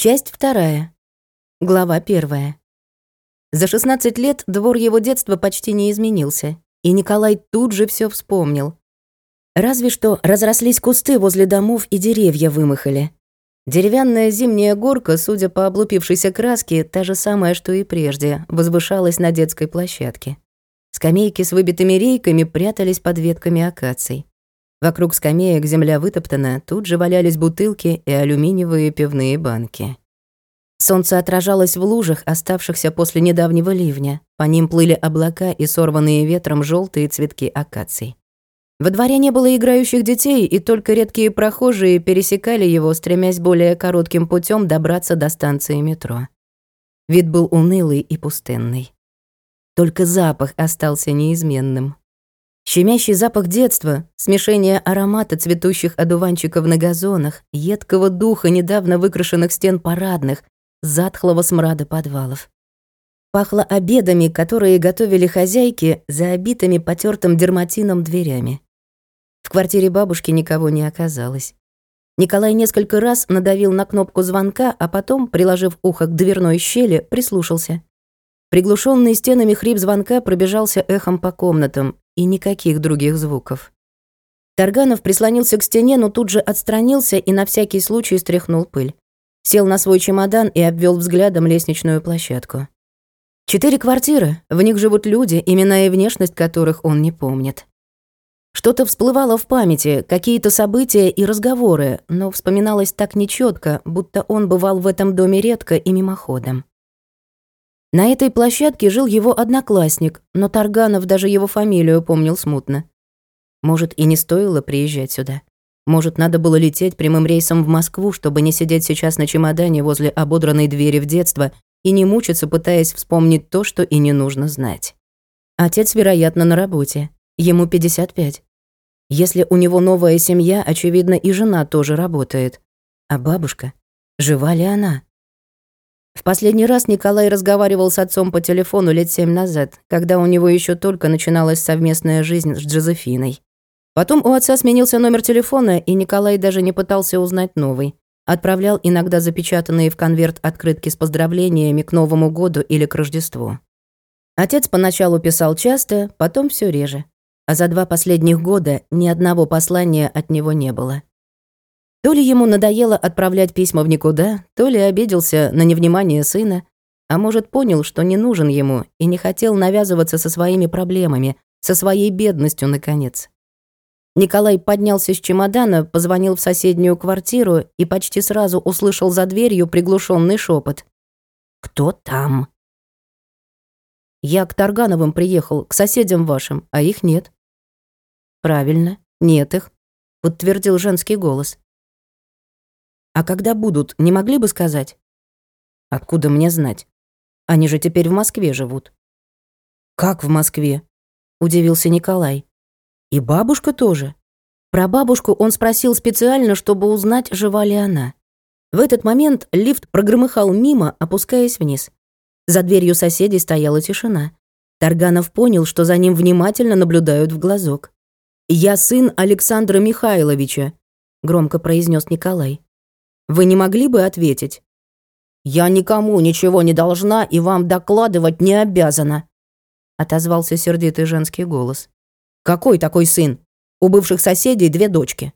Часть вторая. Глава первая. За 16 лет двор его детства почти не изменился, и Николай тут же все вспомнил. Разве что разрослись кусты возле домов и деревья вымахали. Деревянная зимняя горка, судя по облупившейся краске, та же самая, что и прежде, возвышалась на детской площадке. Скамейки с выбитыми рейками прятались под ветками акаций. Вокруг скамеек земля вытоптана, тут же валялись бутылки и алюминиевые пивные банки. Солнце отражалось в лужах, оставшихся после недавнего ливня. По ним плыли облака и сорванные ветром желтые цветки акаций. Во дворе не было играющих детей, и только редкие прохожие пересекали его, стремясь более коротким путем добраться до станции метро. Вид был унылый и пустынный. Только запах остался неизменным. Щемящий запах детства, смешение аромата цветущих одуванчиков на газонах, едкого духа недавно выкрашенных стен парадных, затхлого смрада подвалов. Пахло обедами, которые готовили хозяйки за обитыми потертым дерматином дверями. В квартире бабушки никого не оказалось. Николай несколько раз надавил на кнопку звонка, а потом, приложив ухо к дверной щели, прислушался. Приглушенный стенами хрип звонка пробежался эхом по комнатам, и никаких других звуков. Тарганов прислонился к стене, но тут же отстранился и на всякий случай стряхнул пыль. Сел на свой чемодан и обвел взглядом лестничную площадку. Четыре квартиры, в них живут люди, имена и внешность которых он не помнит. Что-то всплывало в памяти, какие-то события и разговоры, но вспоминалось так нечетко, будто он бывал в этом доме редко и мимоходом. На этой площадке жил его одноклассник, но Тарганов даже его фамилию помнил смутно. Может, и не стоило приезжать сюда. Может, надо было лететь прямым рейсом в Москву, чтобы не сидеть сейчас на чемодане возле ободранной двери в детство и не мучиться, пытаясь вспомнить то, что и не нужно знать. Отец, вероятно, на работе. Ему 55. Если у него новая семья, очевидно, и жена тоже работает. А бабушка? Жива ли она? В последний раз Николай разговаривал с отцом по телефону лет семь назад, когда у него еще только начиналась совместная жизнь с Джозефиной. Потом у отца сменился номер телефона, и Николай даже не пытался узнать новый. Отправлял иногда запечатанные в конверт открытки с поздравлениями к Новому году или к Рождеству. Отец поначалу писал часто, потом все реже. А за два последних года ни одного послания от него не было. То ли ему надоело отправлять письма в никуда, то ли обиделся на невнимание сына, а может, понял, что не нужен ему и не хотел навязываться со своими проблемами, со своей бедностью, наконец. Николай поднялся с чемодана, позвонил в соседнюю квартиру и почти сразу услышал за дверью приглушенный шепот. «Кто там?» «Я к Таргановым приехал, к соседям вашим, а их нет». «Правильно, нет их», — подтвердил женский голос. А когда будут, не могли бы сказать? Откуда мне знать? Они же теперь в Москве живут. Как в Москве? Удивился Николай. И бабушка тоже. Про бабушку он спросил специально, чтобы узнать, жива ли она. В этот момент лифт прогромыхал мимо, опускаясь вниз. За дверью соседей стояла тишина. Тарганов понял, что за ним внимательно наблюдают в глазок. «Я сын Александра Михайловича», — громко произнес Николай. Вы не могли бы ответить? Я никому ничего не должна и вам докладывать не обязана, отозвался сердитый женский голос. Какой такой сын? У бывших соседей две дочки.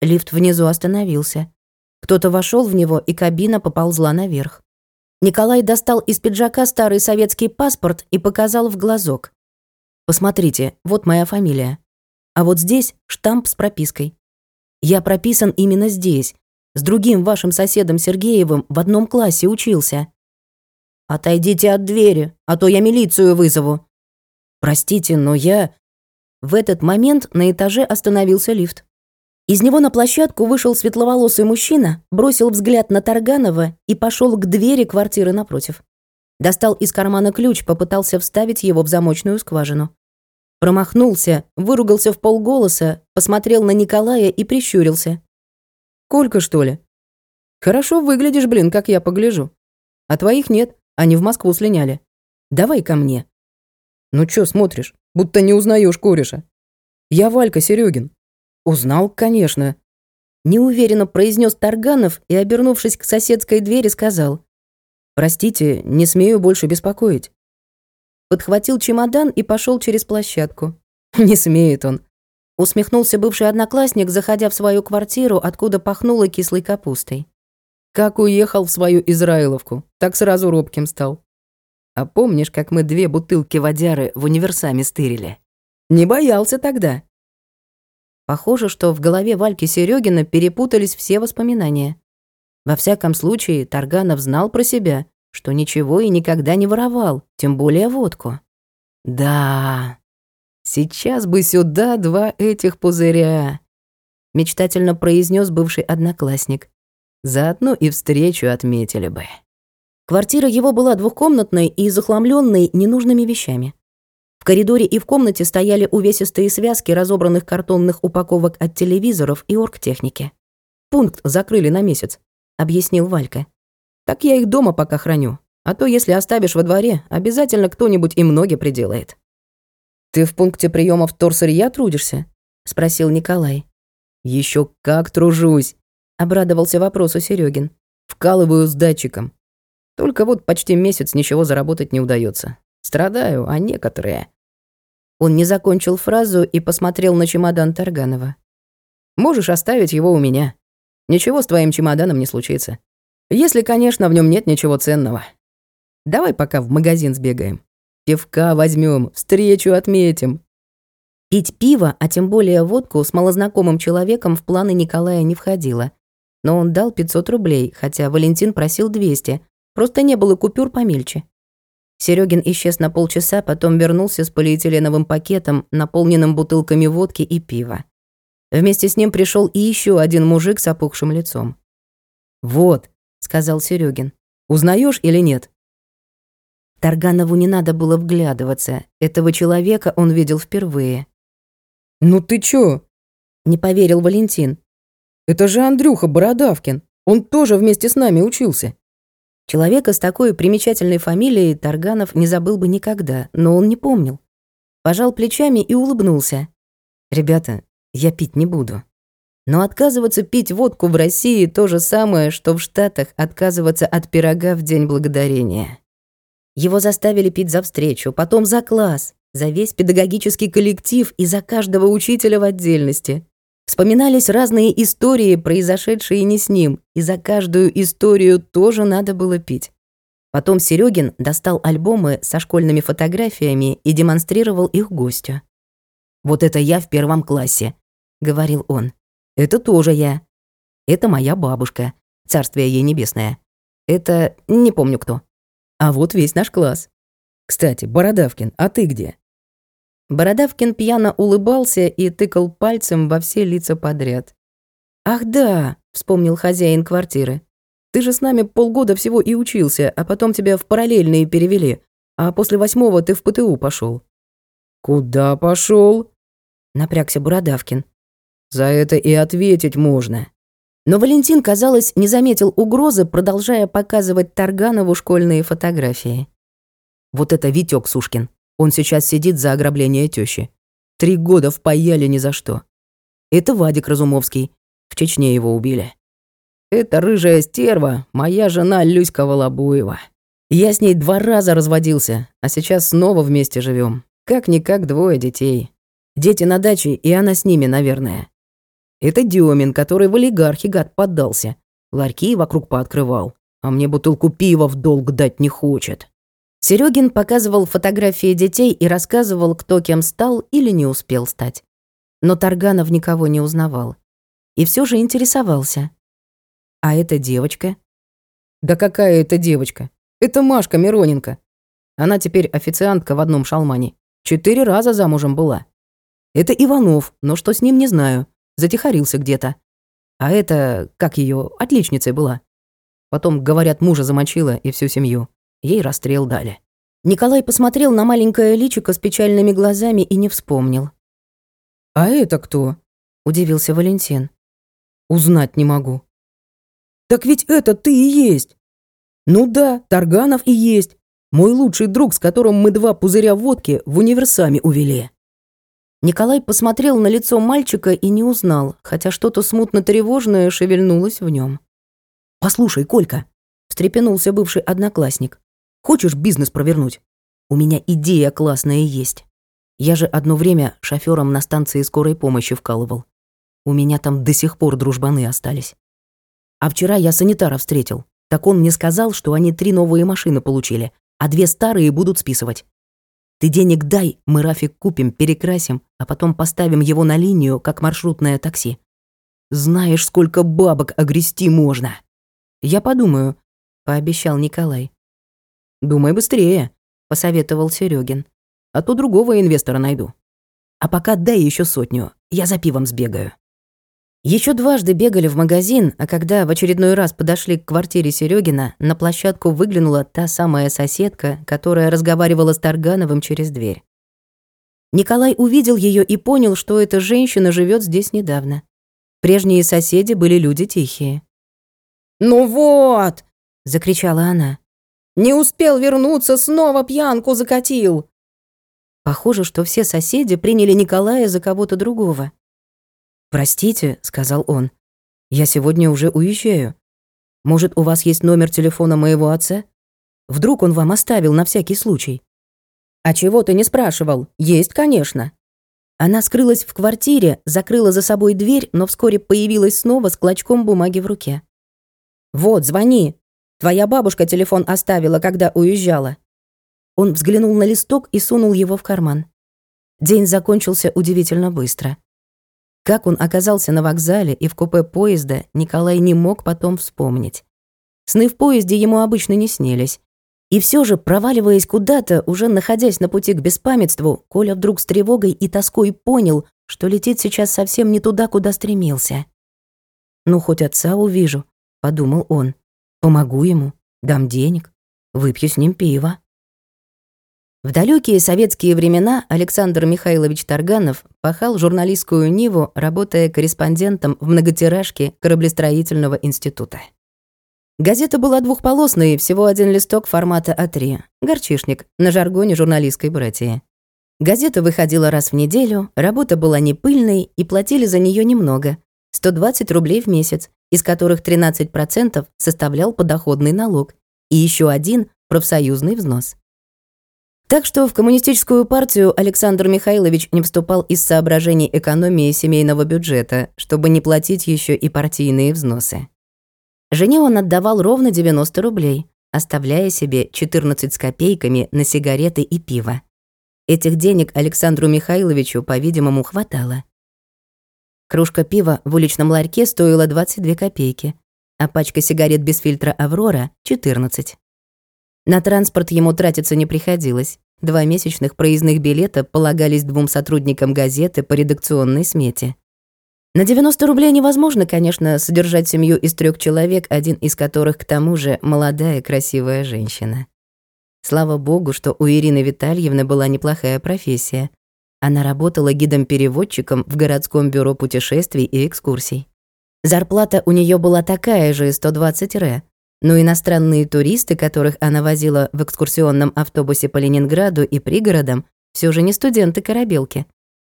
Лифт внизу остановился. Кто-то вошел в него, и кабина поползла наверх. Николай достал из пиджака старый советский паспорт и показал в глазок. «Посмотрите, вот моя фамилия. А вот здесь штамп с пропиской. Я прописан именно здесь, с другим вашим соседом Сергеевым в одном классе учился. Отойдите от двери, а то я милицию вызову. Простите, но я... В этот момент на этаже остановился лифт. Из него на площадку вышел светловолосый мужчина, бросил взгляд на Тарганова и пошел к двери квартиры напротив. Достал из кармана ключ, попытался вставить его в замочную скважину. Промахнулся, выругался в полголоса, посмотрел на Николая и прищурился. Колька, что ли? Хорошо выглядишь, блин, как я погляжу. А твоих нет, они в Москву слиняли. Давай ко мне. Ну чё смотришь, будто не узнаешь кореша. Я Валька Серегин. Узнал, конечно. неуверенно произнес Тарганов и, обернувшись к соседской двери, сказал «Простите, не смею больше беспокоить». Подхватил чемодан и пошел через площадку. Не смеет он. Усмехнулся бывший одноклассник, заходя в свою квартиру, откуда пахнуло кислой капустой. Как уехал в свою Израиловку, так сразу робким стал. А помнишь, как мы две бутылки водяры в универсаме стырили? Не боялся тогда. Похоже, что в голове Вальки Серегина перепутались все воспоминания. Во всяком случае, Тарганов знал про себя, что ничего и никогда не воровал, тем более водку. Да, сейчас бы сюда два этих пузыря, мечтательно произнес бывший одноклассник. Заодно и встречу отметили бы. Квартира его была двухкомнатной и захламленной ненужными вещами. В коридоре и в комнате стояли увесистые связки разобранных картонных упаковок от телевизоров и оргтехники. «Пункт закрыли на месяц», — объяснил Валька. «Так я их дома пока храню, а то если оставишь во дворе, обязательно кто-нибудь им ноги приделает». «Ты в пункте приема вторсырья трудишься?» — спросил Николай. Еще как тружусь!» — обрадовался вопросу Серегин. «Вкалываю с датчиком. Только вот почти месяц ничего заработать не удается. Страдаю, а некоторые...» Он не закончил фразу и посмотрел на чемодан Тарганова. «Можешь оставить его у меня. Ничего с твоим чемоданом не случится. Если, конечно, в нем нет ничего ценного. Давай пока в магазин сбегаем. Пивка возьмем, встречу отметим». Пить пиво, а тем более водку с малознакомым человеком в планы Николая не входило. Но он дал 500 рублей, хотя Валентин просил 200, Просто не было купюр помельче. Серегин исчез на полчаса, потом вернулся с полиэтиленовым пакетом, наполненным бутылками водки и пива. Вместе с ним пришел и еще один мужик с опухшим лицом. «Вот», — сказал Серегин, — «узнаешь или нет?» Тарганову не надо было вглядываться. Этого человека он видел впервые. «Ну ты чё?» — не поверил Валентин. «Это же Андрюха Бородавкин. Он тоже вместе с нами учился». Человека с такой примечательной фамилией Тарганов не забыл бы никогда, но он не помнил. Пожал плечами и улыбнулся. «Ребята, я пить не буду». Но отказываться пить водку в России то же самое, что в Штатах отказываться от пирога в День Благодарения. Его заставили пить за встречу, потом за класс, за весь педагогический коллектив и за каждого учителя в отдельности. Вспоминались разные истории, произошедшие не с ним, и за каждую историю тоже надо было пить. Потом Серегин достал альбомы со школьными фотографиями и демонстрировал их гостю. «Вот это я в первом классе», — говорил он. «Это тоже я. Это моя бабушка, царствие ей небесное. Это не помню кто. А вот весь наш класс. Кстати, Бородавкин, а ты где?» Бородавкин пьяно улыбался и тыкал пальцем во все лица подряд. «Ах да», — вспомнил хозяин квартиры. «Ты же с нами полгода всего и учился, а потом тебя в параллельные перевели, а после восьмого ты в ПТУ пошел. «Куда пошел? напрягся Бородавкин. «За это и ответить можно». Но Валентин, казалось, не заметил угрозы, продолжая показывать Тарганову школьные фотографии. «Вот это Витёк Сушкин. Он сейчас сидит за ограбление тещи. Три года впаяли ни за что. Это Вадик Разумовский. В Чечне его убили. Это рыжая стерва, моя жена Люська Волобуева. Я с ней два раза разводился, а сейчас снова вместе живем. Как-никак двое детей. Дети на даче, и она с ними, наверное. Это Демин, который в олигархи гад поддался. Ларьки вокруг пооткрывал, а мне бутылку пива в долг дать не хочет. Серегин показывал фотографии детей и рассказывал, кто кем стал или не успел стать. Но Тарганов никого не узнавал. И все же интересовался. А эта девочка? Да какая это девочка? Это Машка Мироненко. Она теперь официантка в одном шалмане. Четыре раза замужем была. Это Иванов, но что с ним, не знаю. Затихарился где-то. А это, как ее, отличницей была. Потом, говорят, мужа замочила и всю семью. Ей расстрел дали. Николай посмотрел на маленькое личико с печальными глазами и не вспомнил. «А это кто?» – удивился Валентин. «Узнать не могу». «Так ведь это ты и есть!» «Ну да, Тарганов и есть. Мой лучший друг, с которым мы два пузыря водки в универсаме увели». Николай посмотрел на лицо мальчика и не узнал, хотя что-то смутно тревожное шевельнулось в нем. «Послушай, Колька», — встрепенулся бывший одноклассник, «хочешь бизнес провернуть? У меня идея классная есть. Я же одно время шофёром на станции скорой помощи вкалывал. У меня там до сих пор дружбаны остались. А вчера я санитара встретил. Так он мне сказал, что они три новые машины получили, а две старые будут списывать. Ты денег дай, мы Рафик купим, перекрасим, а потом поставим его на линию, как маршрутное такси. Знаешь, сколько бабок огрести можно. Я подумаю, пообещал Николай. Думай быстрее, посоветовал Серегин. А то другого инвестора найду. А пока дай еще сотню, я за пивом сбегаю. Еще дважды бегали в магазин, а когда в очередной раз подошли к квартире Серегина, на площадку выглянула та самая соседка, которая разговаривала с Таргановым через дверь. Николай увидел ее и понял, что эта женщина живет здесь недавно. Прежние соседи были люди тихие. «Ну вот!» — закричала она. «Не успел вернуться, снова пьянку закатил!» Похоже, что все соседи приняли Николая за кого-то другого. «Простите», — сказал он, — «я сегодня уже уезжаю. Может, у вас есть номер телефона моего отца? Вдруг он вам оставил на всякий случай?» «А чего ты не спрашивал? Есть, конечно». Она скрылась в квартире, закрыла за собой дверь, но вскоре появилась снова с клочком бумаги в руке. «Вот, звони. Твоя бабушка телефон оставила, когда уезжала». Он взглянул на листок и сунул его в карман. День закончился удивительно быстро. Как он оказался на вокзале и в купе поезда, Николай не мог потом вспомнить. Сны в поезде ему обычно не снились. И все же, проваливаясь куда-то, уже находясь на пути к беспамятству, Коля вдруг с тревогой и тоской понял, что летит сейчас совсем не туда, куда стремился. «Ну, хоть отца увижу», — подумал он. «Помогу ему, дам денег, выпью с ним пиво». В далекие советские времена Александр Михайлович Тарганов пахал журналистскую ниву, работая корреспондентом в многотиражке кораблестроительного института. Газета была двухполосной, всего один листок формата А3, горчишник, на жаргоне журналистской братьи. Газета выходила раз в неделю, работа была не пыльной и платили за нее немного – 120 рублей в месяц, из которых 13% составлял подоходный налог, и еще один – профсоюзный взнос. Так что в коммунистическую партию Александр Михайлович не вступал из соображений экономии семейного бюджета, чтобы не платить еще и партийные взносы. Жене он отдавал ровно 90 рублей, оставляя себе 14 с копейками на сигареты и пиво. Этих денег Александру Михайловичу, по-видимому, хватало. Кружка пива в уличном ларьке стоила 22 копейки, а пачка сигарет без фильтра «Аврора» — 14. На транспорт ему тратиться не приходилось. Два месячных проездных билета полагались двум сотрудникам газеты по редакционной смете. На 90 рублей невозможно, конечно, содержать семью из трех человек, один из которых, к тому же, молодая красивая женщина. Слава богу, что у Ирины Витальевны была неплохая профессия. Она работала гидом-переводчиком в городском бюро путешествий и экскурсий. Зарплата у нее была такая же, 120 ре, но иностранные туристы, которых она возила в экскурсионном автобусе по Ленинграду и пригородам, все же не студенты-корабелки.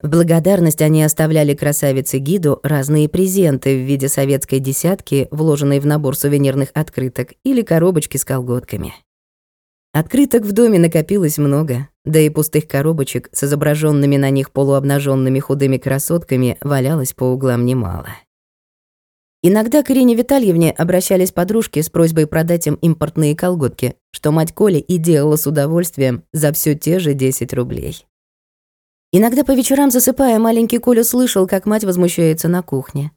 В благодарность они оставляли красавице-гиду разные презенты в виде советской десятки, вложенной в набор сувенирных открыток, или коробочки с колготками. Открыток в доме накопилось много, да и пустых коробочек с изображенными на них полуобнаженными худыми красотками валялось по углам немало. Иногда к Ирине Витальевне обращались подружки с просьбой продать им импортные колготки, что мать Коли и делала с удовольствием за все те же 10 рублей. Иногда по вечерам засыпая, маленький Коля слышал, как мать возмущается на кухне.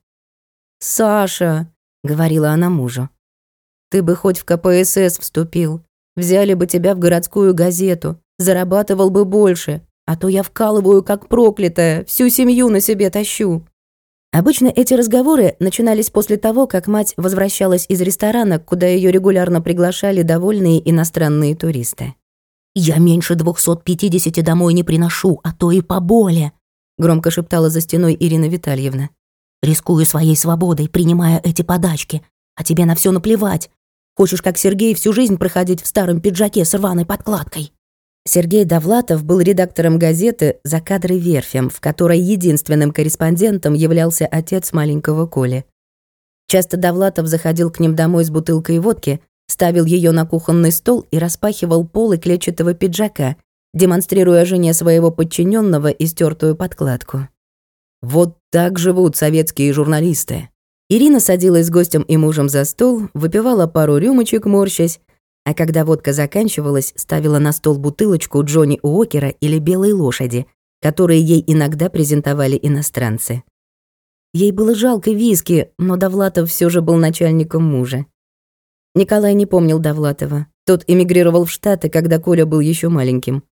«Саша», — говорила она мужу, — «ты бы хоть в КПСС вступил, взяли бы тебя в городскую газету, зарабатывал бы больше, а то я вкалываю как проклятая, всю семью на себе тащу». Обычно эти разговоры начинались после того, как мать возвращалась из ресторана, куда ее регулярно приглашали довольные иностранные туристы. «Я меньше 250 домой не приношу, а то и поболее», громко шептала за стеной Ирина Витальевна. «Рискую своей свободой, принимая эти подачки. А тебе на все наплевать. Хочешь, как Сергей, всю жизнь проходить в старом пиджаке с рваной подкладкой?» Сергей Довлатов был редактором газеты «За кадры верфем», в которой единственным корреспондентом являлся отец маленького Коли. Часто Довлатов заходил к ним домой с бутылкой водки, ставил ее на кухонный стол и распахивал полы клетчатого пиджака, демонстрируя жене своего подчиненного истертую подкладку. Вот так живут советские журналисты. Ирина садилась с гостем и мужем за стол, выпивала пару рюмочек, морщась, а когда водка заканчивалась, ставила на стол бутылочку Джонни Уокера или Белой лошади, которые ей иногда презентовали иностранцы. Ей было жалко виски, но Довлатов все же был начальником мужа. Николай не помнил Довлатова. Тот эмигрировал в Штаты, когда Коля был еще маленьким.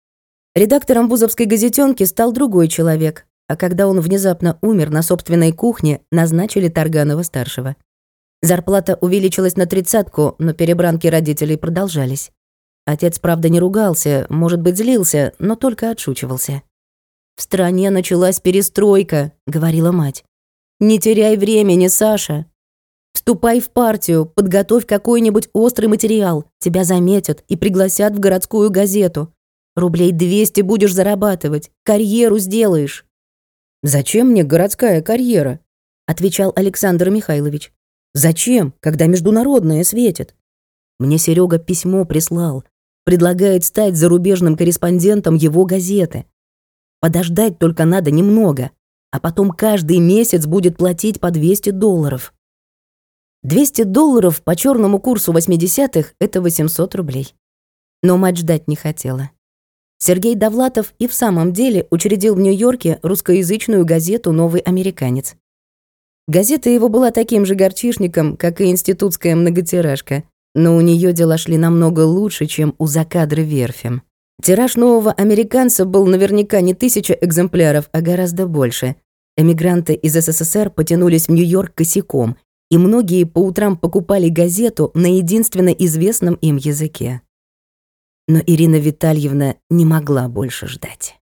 Редактором вузовской газетенки стал другой человек, а когда он внезапно умер на собственной кухне, назначили Тарганова-старшего. Зарплата увеличилась на тридцатку, но перебранки родителей продолжались. Отец, правда, не ругался, может быть, злился, но только отшучивался. «В стране началась перестройка», — говорила мать. «Не теряй времени, Саша. Вступай в партию, подготовь какой-нибудь острый материал, тебя заметят и пригласят в городскую газету. Рублей 200 будешь зарабатывать, карьеру сделаешь». «Зачем мне городская карьера?» — отвечал Александр Михайлович. Зачем, когда международное светит? Мне Серега письмо прислал. Предлагает стать зарубежным корреспондентом его газеты. Подождать только надо немного, а потом каждый месяц будет платить по 200 долларов. 200 долларов по черному курсу 80-х — это 800 рублей. Но мать ждать не хотела. Сергей Довлатов и в самом деле учредил в Нью-Йорке русскоязычную газету «Новый американец». Газета его была таким же горчишником, как и институтская многотиражка, но у нее дела шли намного лучше, чем у закадры верфем. Тираж нового американца был наверняка не тысяча экземпляров, а гораздо больше. Эмигранты из СССР потянулись в Нью-Йорк косяком, и многие по утрам покупали газету на единственно известном им языке. Но Ирина Витальевна не могла больше ждать.